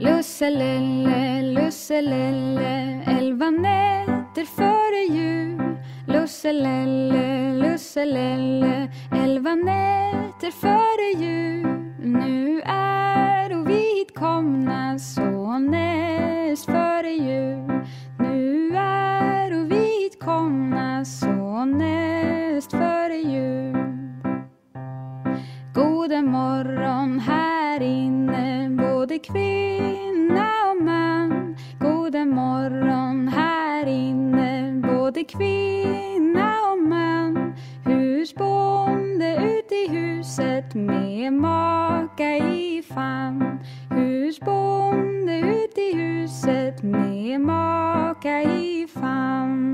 Lusselelle, lusselelle, elva nätter före jul. Lusselelle, lusselelle, elva nätter före jul. Nu är vi hitkomna så näst före jul. Nu är vi hitkomna så näst före jul. God morgon här inne både kvinna och man. God morgon här inne, både kvinna och man. Husbonde ut i huset med maka i famn. Husbonde ut i huset med maka i famn.